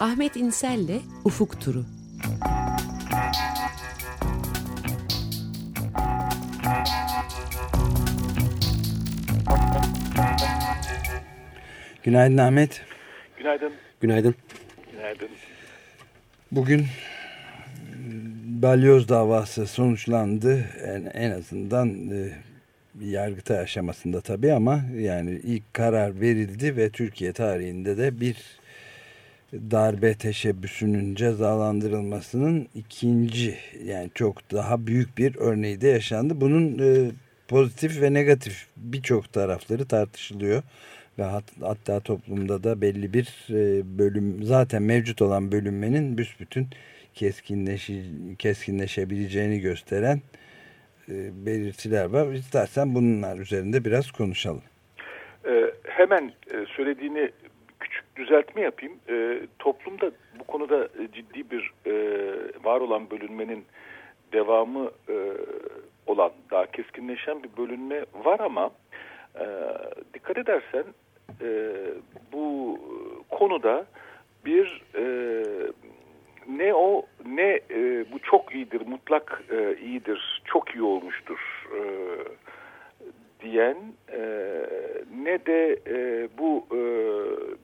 Ahmet İnsel'le Ufuk Turu. Günaydın Ahmet. Günaydın. Günaydın. Günaydın. Bugün balyoz davası sonuçlandı. En, en azından e, yargıta aşamasında tabii ama yani ilk karar verildi ve Türkiye tarihinde de bir darbe teşebbüsünün cezalandırılmasının ikinci yani çok daha büyük bir örneği de yaşandı. Bunun e, pozitif ve negatif birçok tarafları tartışılıyor ve hat, hatta toplumda da belli bir e, bölüm zaten mevcut olan bölünmenin büsbütün keskinleşi, keskinleşebileceğini gösteren e, belirtiler var. İstersen bunlar üzerinde biraz konuşalım. Ee, hemen e, söylediğini düzeltme yapayım. Ee, toplumda bu konuda ciddi bir e, var olan bölünmenin devamı e, olan daha keskinleşen bir bölünme var ama e, dikkat edersen e, bu konuda bir e, ne o ne e, bu çok iyidir, mutlak e, iyidir, çok iyi olmuştur e, diyen e, ne de e, bu e,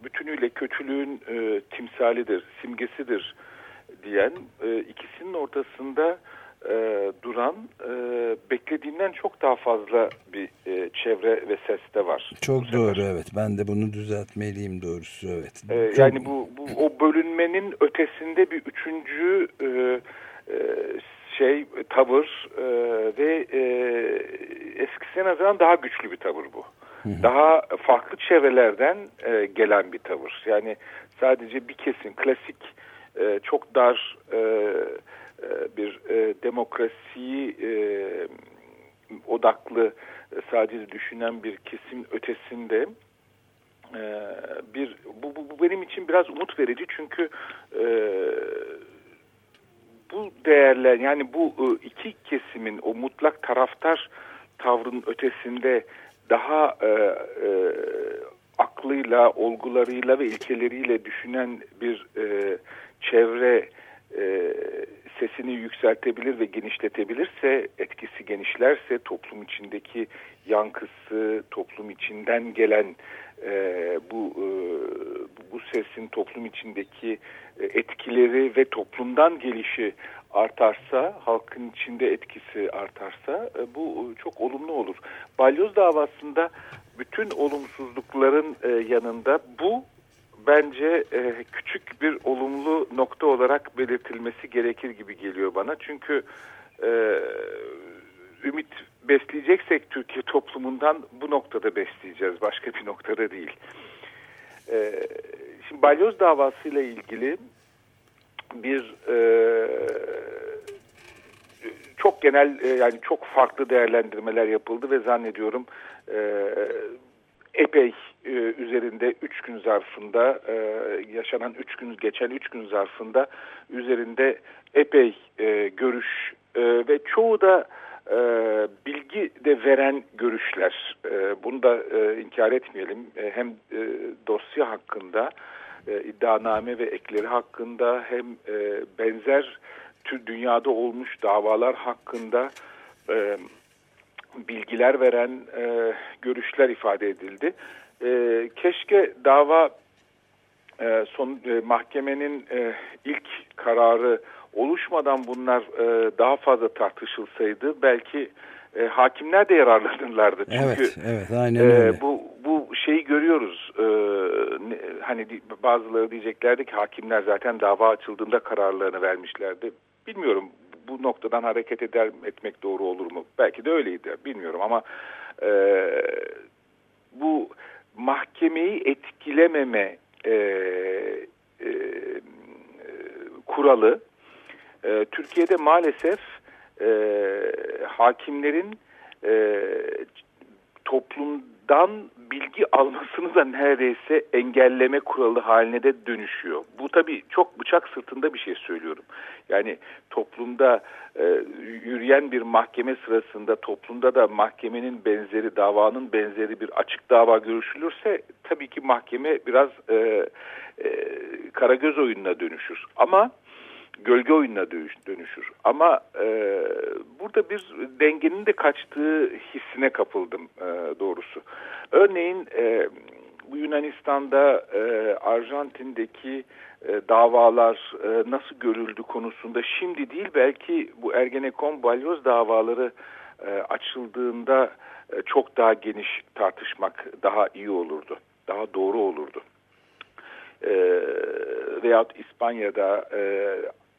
bütünüyle kötülüğün e, timsalidir, simgesidir diyen e, ikisinin ortasında e, duran e, beklediğinden çok daha fazla bir e, çevre ve ses de var. Çok doğru evet ben de bunu düzeltmeliyim doğrusu evet. E, çok... Yani bu, bu o bölünmenin ötesinde bir üçüncü e, e, şey tavır e, ve e, eskisine nazaran daha güçlü bir tavır bu. Hı hı. Daha farklı çevrelerden e, gelen bir tavır. Yani sadece bir kesim klasik e, çok dar e, e, bir e, demokrasiyi e, odaklı sadece düşünen bir kesim ötesinde e, bir bu, bu, bu benim için biraz umut verici çünkü e, bu değerler yani bu e, iki kesimin o mutlak taraftar tavrın ötesinde daha e, e, aklıyla, olgularıyla ve ilkeleriyle düşünen bir e, çevre e, sesini yükseltebilir ve genişletebilirse, etkisi genişlerse toplum içindeki yankısı, toplum içinden gelen e, bu e, bu sesin toplum içindeki e, etkileri ve toplumdan gelişi artarsa, halkın içinde etkisi artarsa e, bu çok olumlu olur. Balyoz davasında bütün olumsuzlukların e, yanında bu bence e, küçük bir olumlu nokta olarak belirtilmesi gerekir gibi geliyor bana. Çünkü e, ümit besleyeceksek Türkiye toplumundan bu noktada besleyeceğiz. Başka bir noktada değil. E, şimdi balyoz davasıyla ilgili bir e, çok genel e, yani çok farklı değerlendirmeler yapıldı ve zannediyorum e, epey e, üzerinde 3 gün zarfında e, yaşanan 3 gün geçen 3 gün zarfında üzerinde epey e, görüş e, ve çoğu da e, bilgi de veren görüşler. E, bunu da e, inkar etmeyelim. E, hem e, dosya hakkında e, iddianame ve ekleri hakkında hem e, benzer tür dünyada olmuş davalar hakkında e, bilgiler veren e, görüşler ifade edildi. E, keşke dava e, son e, mahkemenin e, ilk kararı oluşmadan bunlar e, daha fazla tartışılsaydı belki e, hakimler de yararlanırlardı. Çünkü evet, evet, aynen e, öyle. bu bu şeyi görüyoruz. E, ne, hani bazıları diyeceklerdi ki hakimler zaten dava açıldığında kararlarını vermişlerdi. Bilmiyorum bu noktadan hareket eder etmek doğru olur mu? Belki de öyleydi bilmiyorum ama e, bu mahkemeyi etkilememe e, e, kuralı e, Türkiye'de maalesef e, hakimlerin e, toplumdan bilgi almasını da neredeyse engelleme kuralı haline de dönüşüyor. Bu tabii çok bıçak sırtında bir şey söylüyorum. Yani toplumda e, yürüyen bir mahkeme sırasında toplumda da mahkemenin benzeri, davanın benzeri bir açık dava görüşülürse tabii ki mahkeme biraz e, e, karagöz oyununa dönüşür. Ama gölge oyununa dönüşür. Ama e, burada bir dengenin de kaçtığı hissine kapıldım e, doğrusu. Örneğin e, bu Yunanistan'da e, Arjantin'deki e, davalar e, nasıl görüldü konusunda şimdi değil belki bu Ergenekon balyoz davaları e, açıldığında e, çok daha geniş tartışmak daha iyi olurdu. Daha doğru olurdu. E, veyahut İspanya'da e,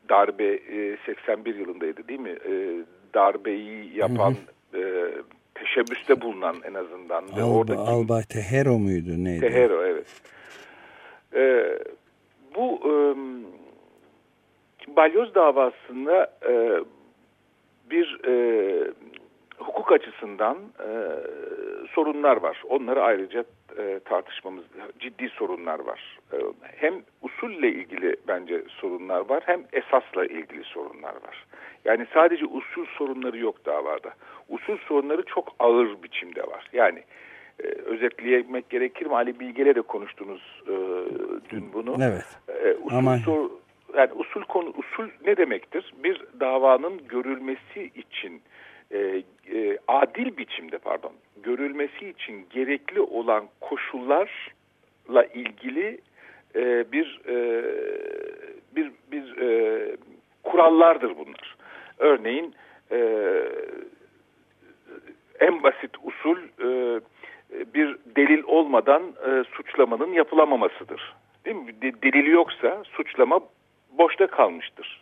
darbe e, 81 yılındaydı değil mi? E, darbeyi yapan hı hı. E, teşebbüste bulunan en azından. Alba, oradaki, Albay Tehero muydu neydi? Tehero evet. E, bu e, balyoz davasında e, bir e, hukuk açısından e, sorunlar var. Onları ayrıca e, tartışmamız ciddi sorunlar var. E, hem usulle ilgili bence sorunlar var hem esasla ilgili sorunlar var. Yani sadece usul sorunları yok davada. Usul sorunları çok ağır biçimde var. Yani e, özetleyemek gerekir mi? Ali Bilge'yle de konuştunuz e, dün bunu. Evet. E, usul Ama... sor, yani usul konu usul ne demektir? Bir davanın görülmesi için e, e, adil biçimde pardon görülmesi için gerekli olan koşullarla ilgili e, bir e, bir bir e, kurallardır bunlar. Örneğin e, en basit usul e, bir delil olmadan e, suçlamanın yapılamamasıdır. Değil mi? De, delili yoksa suçlama boşta kalmıştır.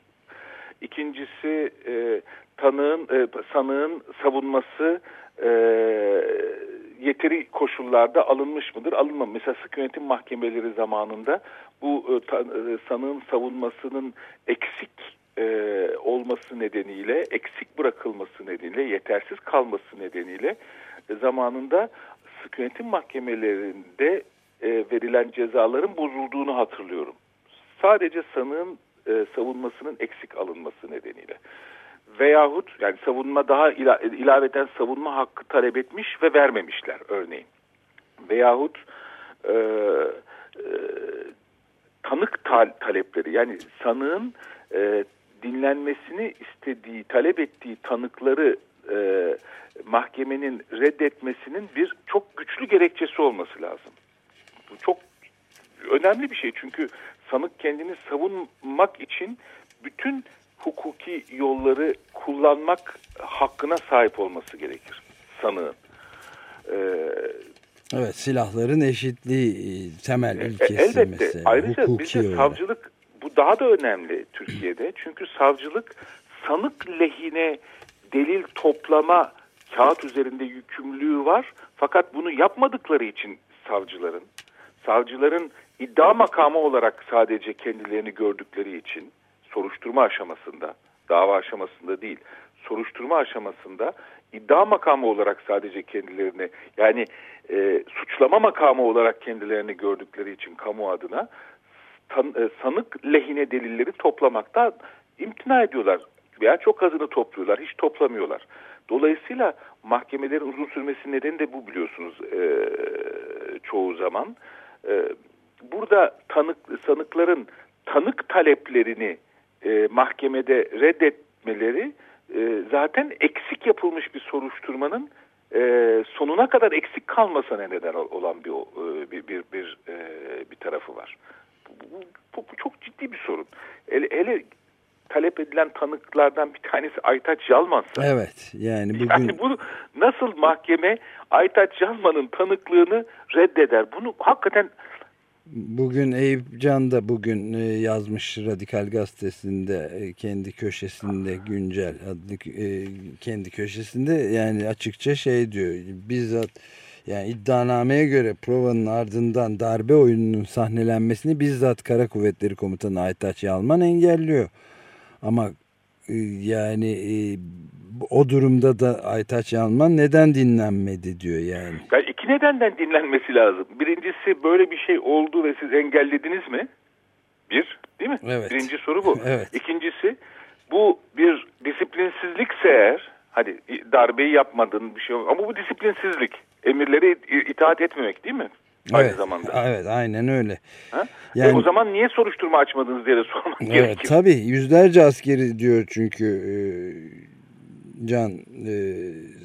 İkincisi e, tanığın, e, sanığın savunması e, yeteri koşullarda alınmış mıdır? Alınmamış. Mesela sık yönetim mahkemeleri zamanında bu e, ta, e, sanığın savunmasının eksik e, olması nedeniyle, eksik bırakılması nedeniyle, yetersiz kalması nedeniyle e, zamanında sık yönetim mahkemelerinde e, verilen cezaların bozulduğunu hatırlıyorum. Sadece sanığın e, savunmasının eksik alınması nedeniyle veyahut yani savunma daha ila, ilaveten savunma hakkı talep etmiş ve vermemişler örneğin. Veyahut e, e, tanık tal talepleri yani sanığın e, dinlenmesini istediği, talep ettiği tanıkları e, mahkemenin reddetmesinin bir çok güçlü gerekçesi olması lazım. Bu çok önemli bir şey çünkü sanık kendini savunmak için bütün hukuki yolları kullanmak hakkına sahip olması gerekir sanığın. Ee, evet silahların eşitliği e, temel e, ilkesi elbette. mesela. Ayrıca bizde savcılık bu daha da önemli Türkiye'de. Çünkü savcılık sanık lehine delil toplama kağıt üzerinde yükümlülüğü var. Fakat bunu yapmadıkları için savcıların, savcıların iddia makamı olarak sadece kendilerini gördükleri için soruşturma aşamasında, dava aşamasında değil, soruşturma aşamasında iddia makamı olarak sadece kendilerini yani e, suçlama makamı olarak kendilerini gördükleri için kamu adına tan, e, sanık lehine delilleri toplamakta imtina ediyorlar veya çok azını topluyorlar, hiç toplamıyorlar. Dolayısıyla mahkemelerin uzun sürmesi nedeni de bu biliyorsunuz e, çoğu zaman. E, burada tanık sanıkların tanık taleplerini e, mahkemede reddetmeleri e, zaten eksik yapılmış bir soruşturmanın e, sonuna kadar eksik kalmasına neden olan bir e, bir bir bir, e, bir tarafı var. Bu, bu, bu, bu çok ciddi bir sorun. Hele, hele talep edilen tanıklardan bir tanesi Aytaç Yalman'sa. Evet yani bugün... Yani bunu nasıl mahkeme Aytaç Yalman'ın tanıklığını reddeder? Bunu hakikaten Bugün Eyüp Can da bugün e, yazmış Radikal Gazetesi'nde e, kendi köşesinde güncel adlı e, kendi köşesinde yani açıkça şey diyor bizzat yani iddianameye göre provanın ardından darbe oyununun sahnelenmesini bizzat Kara Kuvvetleri Komutanı Aytaç Yalman engelliyor. Ama yani o durumda da Aytaç Yalman neden dinlenmedi diyor yani. İki nedenden dinlenmesi lazım. Birincisi böyle bir şey oldu ve siz engellediniz mi? Bir, değil mi? Evet. Birinci soru bu. Evet. İkincisi bu bir disiplinsizlikse eğer hadi darbeyi yapmadın bir şey yok ama bu disiplinsizlik. Emirlere itaat etmemek değil mi? Aynı evet, zamanda. Evet aynen öyle. Ha? Yani, e o zaman niye soruşturma açmadınız diye de sormak evet, gerekir. Tabii yüzlerce askeri diyor çünkü e, Can e,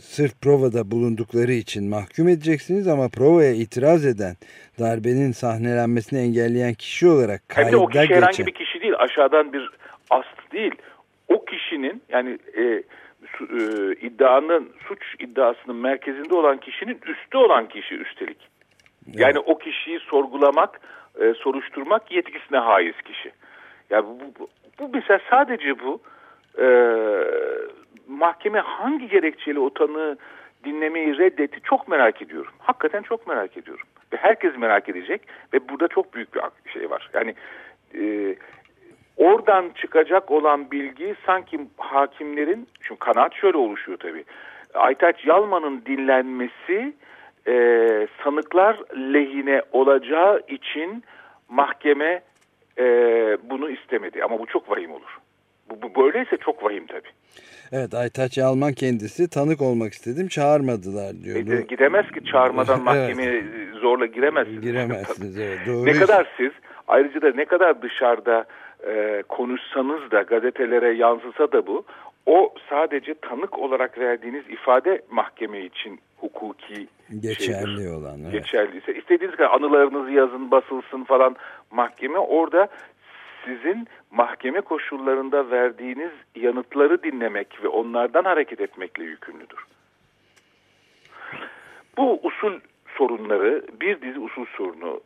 sırf provada bulundukları için mahkum edeceksiniz ama provaya itiraz eden darbenin sahnelenmesini engelleyen kişi olarak Hem de o kayda kişi herhangi geçen. bir kişi değil aşağıdan bir ast değil. O kişinin yani e, su, e, iddianın suç iddiasının merkezinde olan kişinin üstü olan kişi üstelik. Yani o kişiyi sorgulamak, e, soruşturmak yetkisine haiz kişi. Yani bu, bu, bu mesela sadece bu e, mahkeme hangi gerekçeyle o tanığı dinlemeyi reddetti çok merak ediyorum. Hakikaten çok merak ediyorum. Ve herkes merak edecek ve burada çok büyük bir şey var. Yani e, oradan çıkacak olan bilgi sanki hakimlerin, çünkü kanaat şöyle oluşuyor tabii. Aytaç Yalman'ın dinlenmesi e, sanıklar lehine olacağı için mahkeme e, bunu istemedi. Ama bu çok vahim olur. Bu, bu böyleyse çok vahim tabii. Evet Aytaç Yalman kendisi tanık olmak istedim çağırmadılar diyordu. E, gidemez ki çağırmadan mahkemeye evet. zorla giremezsiniz. Giremezsiniz evet doğru. Ne kadar siz ayrıca da ne kadar dışarıda e, konuşsanız da gazetelere yansısa da bu o sadece tanık olarak verdiğiniz ifade mahkeme için hukuki geçerli şeydir. olan. Evet. Geçerliyse istediğiniz kadar anılarınızı yazın basılsın falan mahkeme orada sizin mahkeme koşullarında verdiğiniz yanıtları dinlemek ve onlardan hareket etmekle yükümlüdür. Bu usul sorunları bir dizi usul sorunu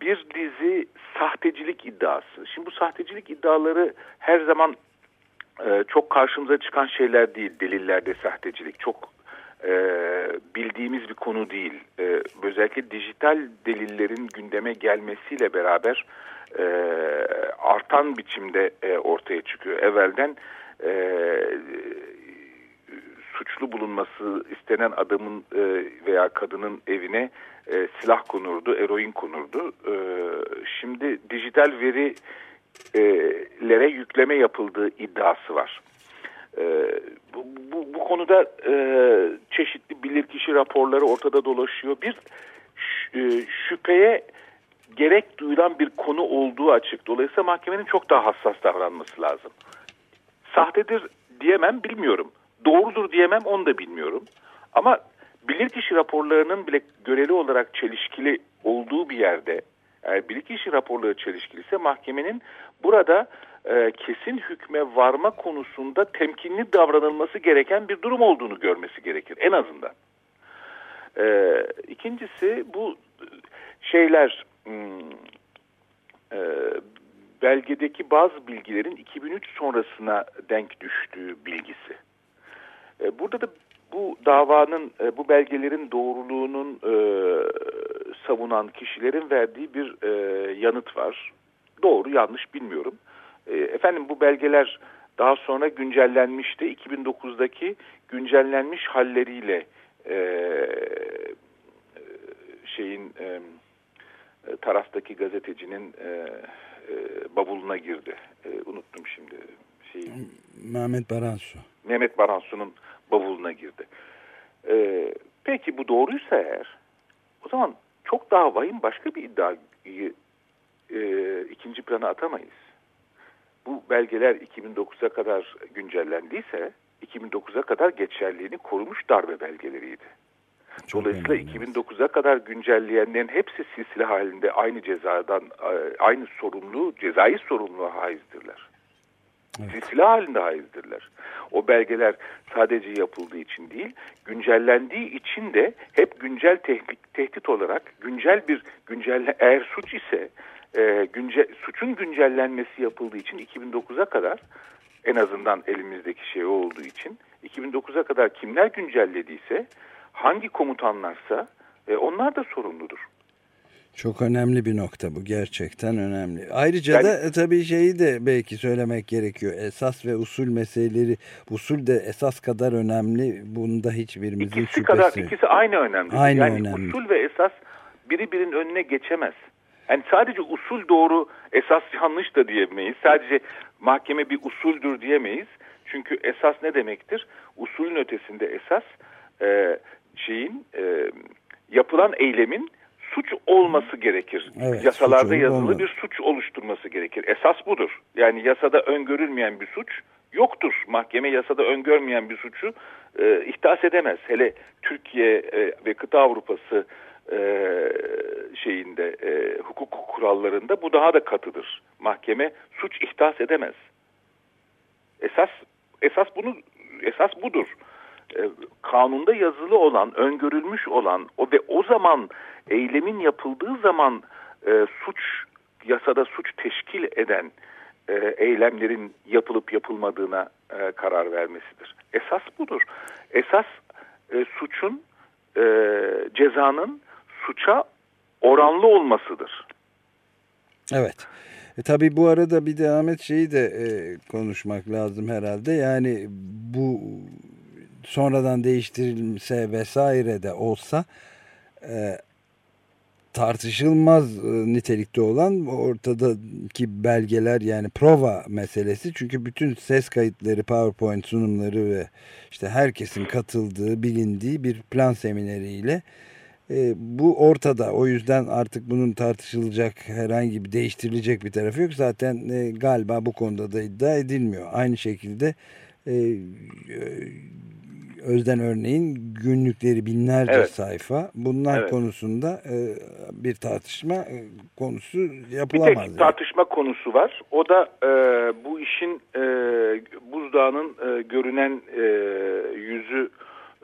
bir dizi sahtecilik iddiası. Şimdi bu sahtecilik iddiaları her zaman çok karşımıza çıkan şeyler değil delillerde sahtecilik. Çok e, bildiğimiz bir konu değil. E, özellikle dijital delillerin gündeme gelmesiyle beraber e, artan biçimde e, ortaya çıkıyor. Evvelden e, suçlu bulunması istenen adamın e, veya kadının evine e, silah konurdu, eroin konurdu. E, şimdi dijital verilere yükleme yapıldığı iddiası var. E, bu, bu, bu konuda e, çeşitli bilirkişi raporları ortada dolaşıyor. Bir e, şüpheye gerek duyulan bir konu olduğu açık. Dolayısıyla mahkemenin çok daha hassas davranması lazım. Sahtedir diyemem bilmiyorum. Doğrudur diyemem onu da bilmiyorum. Ama bilirkişi raporlarının bile göreli olarak çelişkili olduğu bir yerde eğer bilirkişi raporları çelişkiliyse mahkemenin burada e, kesin hükme varma konusunda temkinli davranılması gereken bir durum olduğunu görmesi gerekir en azından. E, ikincisi bu şeyler hmm, e, belgedeki bazı bilgilerin 2003 sonrasına denk düştüğü bilgisi. E, burada da bu davanın, e, bu belgelerin doğruluğunun e, savunan kişilerin verdiği bir e, yanıt var. Doğru yanlış bilmiyorum. E, efendim bu belgeler daha sonra güncellenmişti. 2009'daki güncellenmiş halleriyle e, şeyin e, taraftaki gazetecinin e, e, bavuluna girdi. E, unuttum şimdi şeyi. Mehmet Baransu. Mehmet Baransu'nun bavuluna girdi. E, peki bu doğruysa eğer o zaman çok daha vahim başka bir iddiayı e, ikinci plana atamayız. Bu belgeler 2009'a kadar güncellendiyse 2009'a kadar geçerliğini korumuş darbe belgeleriydi. Çok Dolayısıyla 2009'a kadar güncelleyenlerin hepsi silsile halinde aynı cezadan aynı sorumlu, cezai sorumluluğa haizdirler. Evet. Silsile halinde haizdirler. O belgeler sadece yapıldığı için değil, güncellendiği için de hep güncel tehdit, tehdit olarak güncel bir güncel eğer suç ise e, günce, suçun güncellenmesi yapıldığı için 2009'a kadar en azından elimizdeki şey olduğu için 2009'a kadar kimler güncellediyse hangi komutanlarsa e, onlar da sorumludur. Çok önemli bir nokta bu gerçekten önemli. Ayrıca yani, da e, tabii şeyi de belki söylemek gerekiyor. Esas ve usul meseleleri usul de esas kadar önemli. Bunda hiçbirimizin ikisi şüphesi. Kadar, ikisi aynı önemli. Aynı yani önemli. usul ve esas biri birinin önüne geçemez. Yani sadece usul doğru, esas yanlış da diyemeyiz. Sadece mahkeme bir usuldür diyemeyiz. Çünkü esas ne demektir? Usulün ötesinde esas e, şeyin e, yapılan eylemin suç olması gerekir. Evet, Yasalarda yazılı olmadı. bir suç oluşturması gerekir. Esas budur. Yani yasada öngörülmeyen bir suç yoktur. Mahkeme yasada öngörmeyen bir suçu e, ihdas edemez. Hele Türkiye e, ve kıta Avrupası e, şeyinde e, hukuk kurallarında bu daha da katıdır. Mahkeme suç ihdas edemez. Esas esas bunu esas budur. E, kanunda yazılı olan, öngörülmüş olan o ve o zaman eylemin yapıldığı zaman e, suç yasada suç teşkil eden e, eylemlerin yapılıp yapılmadığına e, karar vermesidir. Esas budur. Esas e, suçun e, cezanın suça oranlı olmasıdır. Evet. E, tabii bu arada bir de Ahmet şeyi de e, konuşmak lazım herhalde. Yani bu sonradan değiştirilse vesaire de olsa e, tartışılmaz e, nitelikte olan ortadaki belgeler yani prova meselesi. Çünkü bütün ses kayıtları, PowerPoint sunumları ve işte herkesin katıldığı, bilindiği bir plan semineriyle e, bu ortada. O yüzden artık bunun tartışılacak herhangi bir değiştirilecek bir tarafı yok. Zaten e, galiba bu konuda da iddia edilmiyor. Aynı şekilde e, Özden örneğin günlükleri binlerce evet. sayfa. Bunlar evet. konusunda e, bir tartışma e, konusu yapılamaz. Bir tek yani. tartışma konusu var. O da e, bu işin e, buzdağının e, görünen e, yüzü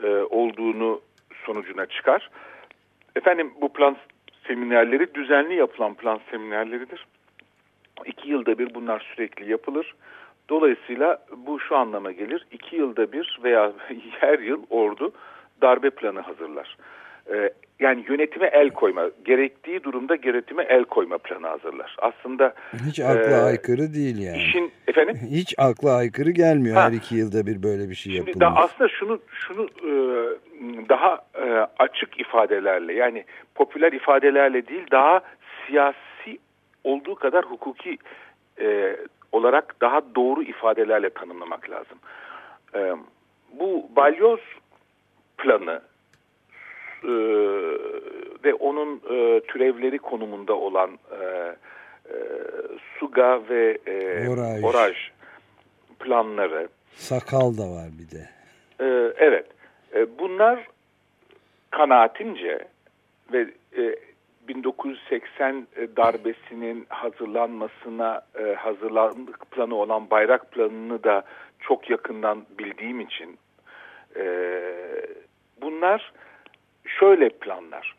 e, olduğunu sonucuna çıkar. Efendim bu plan seminerleri düzenli yapılan plan seminerleridir. İki yılda bir bunlar sürekli yapılır. Dolayısıyla bu şu anlama gelir. iki yılda bir veya her yıl ordu darbe planı hazırlar. Ee, yani yönetime el koyma, gerektiği durumda yönetime el koyma planı hazırlar. Aslında hiç akla e, aykırı değil yani. İşin efendim hiç akla aykırı gelmiyor ha, her iki yılda bir böyle bir şey yapılması. Şimdi aslında şunu şunu e, daha e, açık ifadelerle yani popüler ifadelerle değil daha siyasi olduğu kadar hukuki e, olarak daha doğru ifadelerle tanımlamak lazım. E, bu balyoz planı e, ve onun e, türevleri konumunda olan e, e, Suga ve e, Oraj. Oraj planları. Sakal da var bir de. E, evet. E, bunlar kanaatimce ve e, 1980 e, darbesinin hazırlanmasına e, hazırlandık planı olan bayrak planını da çok yakından bildiğim için e, bunlar şöyle planlar.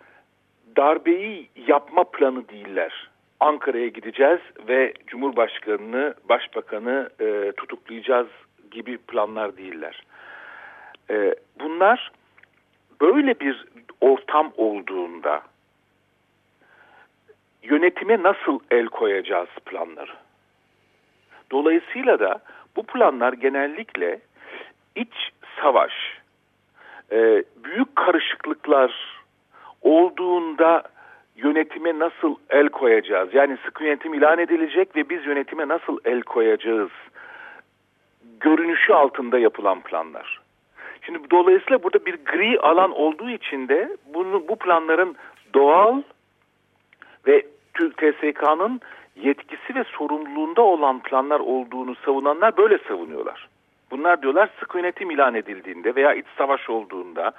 Darbeyi yapma planı değiller. Ankara'ya gideceğiz ve Cumhurbaşkanını, Başbakanı e, tutuklayacağız gibi planlar değiller. E, bunlar böyle bir ortam olduğunda yönetime nasıl el koyacağız planları. Dolayısıyla da bu planlar genellikle iç savaş, e, büyük karışıklıklar olduğunda yönetime nasıl el koyacağız? Yani sıkı yönetim ilan edilecek ve biz yönetime nasıl el koyacağız? Görünüşü altında yapılan planlar. Şimdi dolayısıyla burada bir gri alan olduğu için de bunu, bu planların doğal ve TSK'nın yetkisi ve sorumluluğunda olan planlar olduğunu savunanlar böyle savunuyorlar. Bunlar diyorlar sık yönetim ilan edildiğinde veya iç savaş olduğunda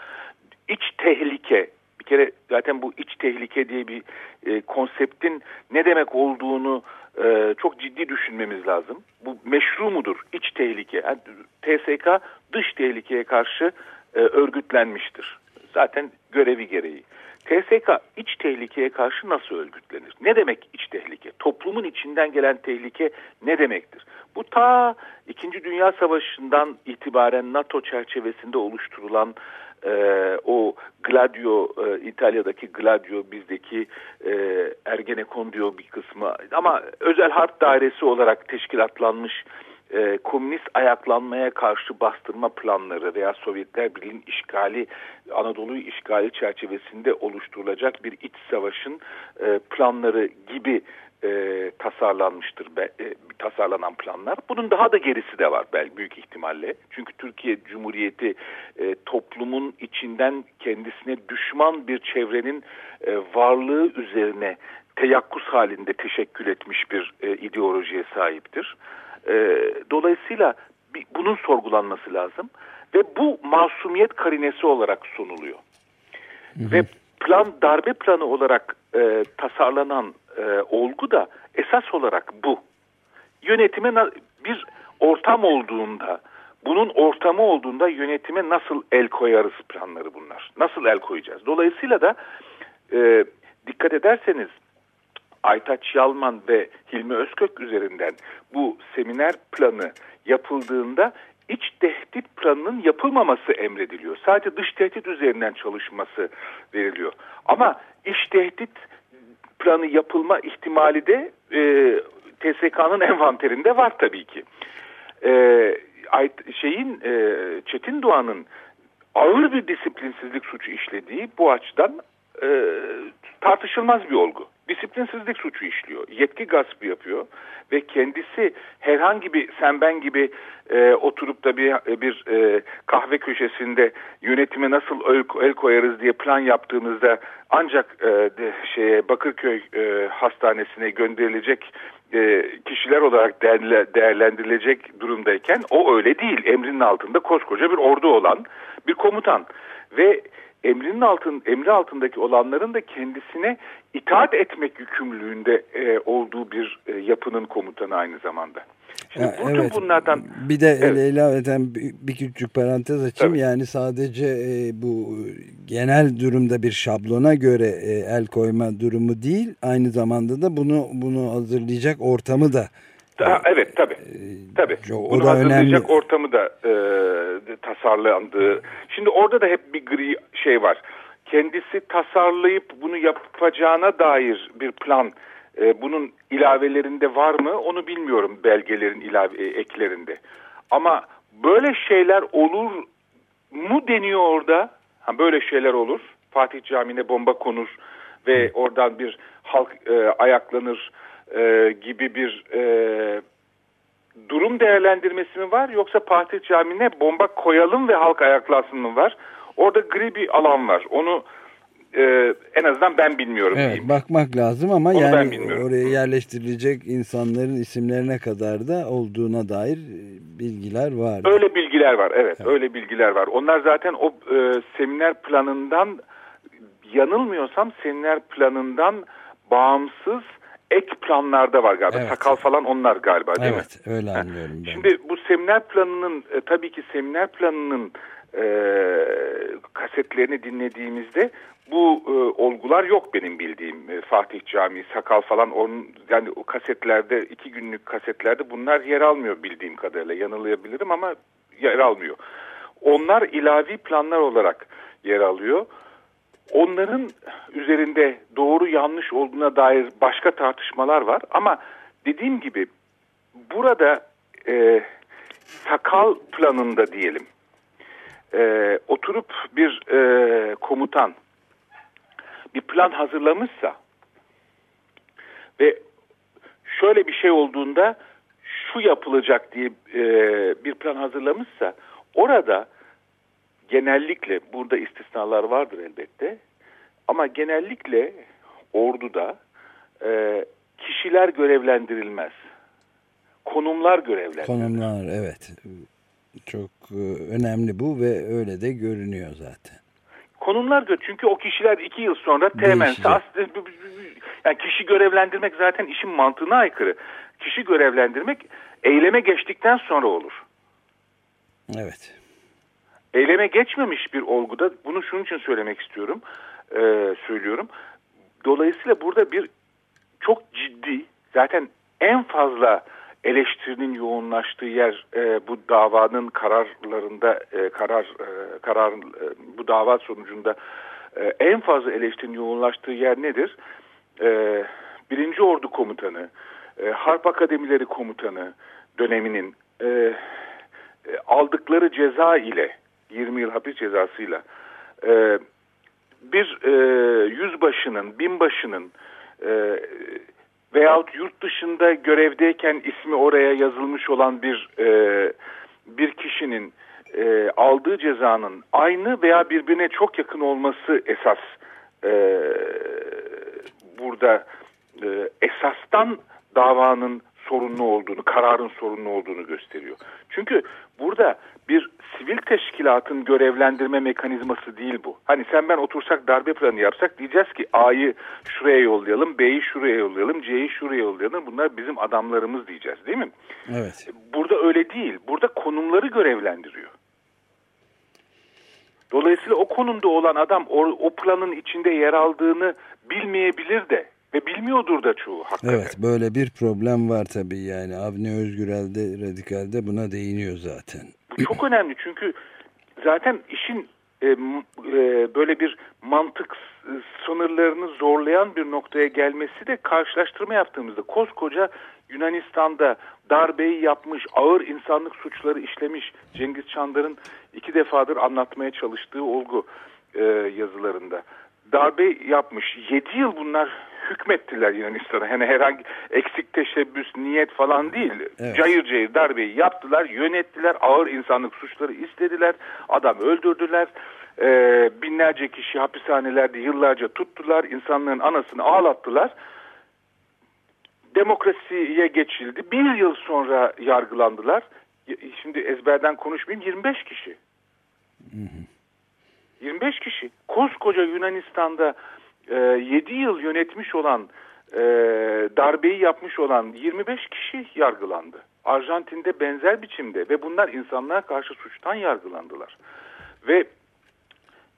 iç tehlike bir kere zaten bu iç tehlike diye bir e, konseptin ne demek olduğunu e, çok ciddi düşünmemiz lazım. Bu meşru mudur iç tehlike? Yani, TSK dış tehlikeye karşı e, örgütlenmiştir. Zaten görevi gereği. TSK iç tehlikeye karşı nasıl örgütlenir? Ne demek iç tehlike? Toplumun içinden gelen tehlike ne demektir? Bu ta İkinci Dünya Savaşı'ndan itibaren NATO çerçevesinde oluşturulan e, o Gladio, e, İtalya'daki Gladio, bizdeki e, Ergenekon diyor bir kısmı ama özel harp dairesi olarak teşkilatlanmış e, komünist ayaklanmaya karşı bastırma planları veya Sovyetler Birliği'nin işgali, Anadolu'yu işgali çerçevesinde oluşturulacak bir iç savaşın e, planları gibi e, tasarlanmıştır be, e, tasarlanan planlar. Bunun daha da gerisi de var belki büyük ihtimalle. Çünkü Türkiye Cumhuriyeti e, toplumun içinden kendisine düşman bir çevrenin e, varlığı üzerine teyakkuz halinde teşekkül etmiş bir e, ideolojiye sahiptir. E, dolayısıyla bir, bunun sorgulanması lazım ve bu masumiyet karinesi olarak sunuluyor. Hı hı. Ve plan darbe planı olarak e, tasarlanan e, olgu da esas olarak bu. Yönetime bir ortam olduğunda, bunun ortamı olduğunda yönetime nasıl el koyarız planları bunlar. Nasıl el koyacağız? Dolayısıyla da e, dikkat ederseniz Aytaç Yalman ve Hilmi Özkök üzerinden bu seminer planı yapıldığında iç tehdit planının yapılmaması emrediliyor. Sadece dış tehdit üzerinden çalışması veriliyor. Ama iç tehdit planı yapılma ihtimali de e, TSK'nın envanterinde var tabii ki. E, şeyin e, Çetin Doğan'ın ağır bir disiplinsizlik suçu işlediği bu açıdan e, tartışılmaz bir olgu. Disiplinsizlik suçu işliyor, yetki gaspı yapıyor ve kendisi herhangi bir sen ben gibi e, oturup da bir, bir e, kahve köşesinde yönetime nasıl el, el koyarız diye plan yaptığımızda ancak e, de, şeye Bakırköy e, hastanesine gönderilecek e, kişiler olarak değerli, değerlendirilecek durumdayken o öyle değil. Emrinin altında koskoca bir ordu olan bir komutan ve emrinin altın emri altındaki olanların da kendisine itaat etmek yükümlülüğünde e, olduğu bir e, yapının komutanı aynı zamanda. Şimdi ya, evet. bunlardan bir de evet. ilaveten bir küçük parantez açayım. Tabii. Yani sadece e, bu genel durumda bir şablona göre e, el koyma durumu değil, aynı zamanda da bunu bunu hazırlayacak ortamı da daha, evet tabi. Ee, tabi. Bunu da hazırlayacak önemli. ortamı da e, tasarlandığı. Şimdi orada da hep bir gri şey var. Kendisi tasarlayıp bunu yapacağına dair bir plan e, bunun ilavelerinde var mı onu bilmiyorum belgelerin ilave e, eklerinde. Ama böyle şeyler olur mu deniyor orada. Ha, böyle şeyler olur. Fatih Camii'ne bomba konur ve oradan bir halk e, ayaklanır e, gibi bir e, durum değerlendirmesi mi var yoksa Fatih Camii'ne bomba koyalım ve halk ayaklansın mı var? Orada gri bir alan var. Onu e, en azından ben bilmiyorum. Evet, diyeyim. bakmak lazım ama Onu yani oraya yerleştirilecek insanların isimlerine kadar da olduğuna dair bilgiler var. Öyle bilgiler var evet, evet. öyle bilgiler var. Onlar zaten o e, seminer planından yanılmıyorsam seminer planından bağımsız ek planlarda var galiba. Evet. Sakal falan onlar galiba değil evet, mi? Evet öyle anlıyorum ben. Şimdi bu seminer planının e, tabii ki seminer planının e, kasetlerini dinlediğimizde bu e, olgular yok benim bildiğim. E, Fatih Camii, Sakal falan onun yani o kasetlerde iki günlük kasetlerde bunlar yer almıyor bildiğim kadarıyla. Yanılabilirim ama yer almıyor. Onlar ilavi planlar olarak yer alıyor onların üzerinde doğru yanlış olduğuna dair başka tartışmalar var. Ama dediğim gibi burada e, sakal planında diyelim e, oturup bir e, komutan bir plan hazırlamışsa ve şöyle bir şey olduğunda şu yapılacak diye e, bir plan hazırlamışsa orada genellikle burada istisnalar vardır elbette ama genellikle orduda e, kişiler görevlendirilmez. Konumlar görevlendirilir. Konumlar evet. Çok e, önemli bu ve öyle de görünüyor zaten. Konumlar çünkü o kişiler iki yıl sonra temense yani kişi görevlendirmek zaten işin mantığına aykırı. Kişi görevlendirmek eyleme geçtikten sonra olur. Evet eyleme geçmemiş bir olguda bunu şunun için söylemek istiyorum. e, söylüyorum. Dolayısıyla burada bir çok ciddi zaten en fazla eleştirinin yoğunlaştığı yer e, bu davanın kararlarında e, karar e, karar e, bu dava sonucunda e, en fazla eleştirinin yoğunlaştığı yer nedir? E, Birinci Ordu Komutanı, e, Harp Akademileri Komutanı döneminin e, e, aldıkları ceza ile 20 yıl hapis cezasıyla e, bir e, yüzbaşının, binbaşının e, veyahut yurt dışında görevdeyken ismi oraya yazılmış olan bir e, bir kişinin e, aldığı cezanın aynı veya birbirine çok yakın olması esas e, burada e, esastan davanın sorunlu olduğunu, kararın sorunlu olduğunu gösteriyor. Çünkü burada bir sivil teşkilatın görevlendirme mekanizması değil bu. Hani sen ben otursak darbe planı yapsak diyeceğiz ki A'yı şuraya yollayalım, B'yi şuraya yollayalım, C'yi şuraya yollayalım. Bunlar bizim adamlarımız diyeceğiz değil mi? Evet. Burada öyle değil. Burada konumları görevlendiriyor. Dolayısıyla o konumda olan adam o, o planın içinde yer aldığını bilmeyebilir de ve bilmiyordur da çoğu hakikaten. Evet böyle bir problem var tabii yani Avni Özgürel'de Radikal'de buna değiniyor zaten. Çok önemli çünkü zaten işin e, e, böyle bir mantık sınırlarını zorlayan bir noktaya gelmesi de karşılaştırma yaptığımızda koskoca Yunanistan'da darbeyi yapmış, ağır insanlık suçları işlemiş Cengiz Çandar'ın iki defadır anlatmaya çalıştığı olgu e, yazılarında. Darbe yapmış. Yedi yıl bunlar hükmettiler Yunanistan'a. Yani herhangi eksik teşebbüs, niyet falan değil. Evet. Cayır cayır darbeyi yaptılar, yönettiler, ağır insanlık suçları istediler, adam öldürdüler. Ee, binlerce kişi hapishanelerde yıllarca tuttular, insanların anasını ağlattılar. Demokrasiye geçildi. Bir yıl sonra yargılandılar. Şimdi ezberden konuşmayayım 25 kişi. Hı hı. 25 kişi. Koskoca Yunanistan'da e, 7 yıl yönetmiş olan e, darbeyi yapmış olan 25 kişi yargılandı. Arjantin'de benzer biçimde ve bunlar insanlığa karşı suçtan yargılandılar. Ve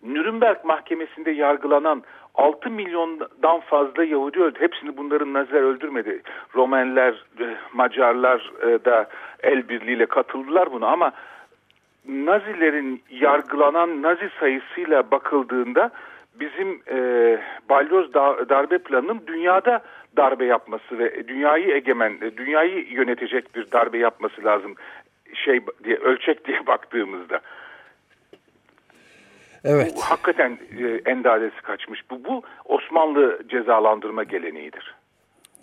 Nürnberg mahkemesinde yargılanan 6 milyondan fazla Yahudi öldü. Hepsini bunların Naziler öldürmedi. Romenler, e, Macarlar e, da el birliğiyle katıldılar buna ama Nazilerin yargılanan Nazi sayısıyla bakıldığında bizim e, balyoz darbe planının dünyada darbe yapması ve dünyayı egemen, e, dünyayı yönetecek bir darbe yapması lazım şey diye ölçek diye baktığımızda. Evet. Bu hakikaten e, endadesi kaçmış. Bu, bu Osmanlı cezalandırma geleneğidir.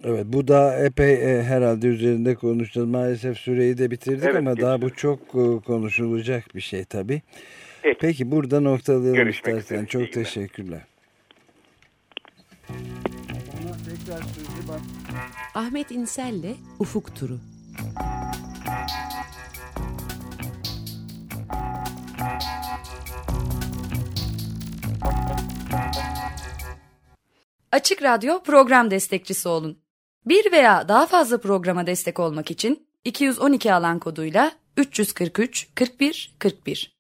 Evet bu da epey e, herhalde üzerinde konuşacağız. Maalesef süreyi de bitirdik evet, ama geçtim. daha bu çok e, konuşulacak bir şey tabii. Peki, Peki burada noktalayalım Görüşmek istersen. Üzere. Çok teşekkürler. Ahmet İnsel'le Ufuk Turu. Açık Radyo program destekçisi olun. Bir veya daha fazla programa destek olmak için 212 alan koduyla 343 41 41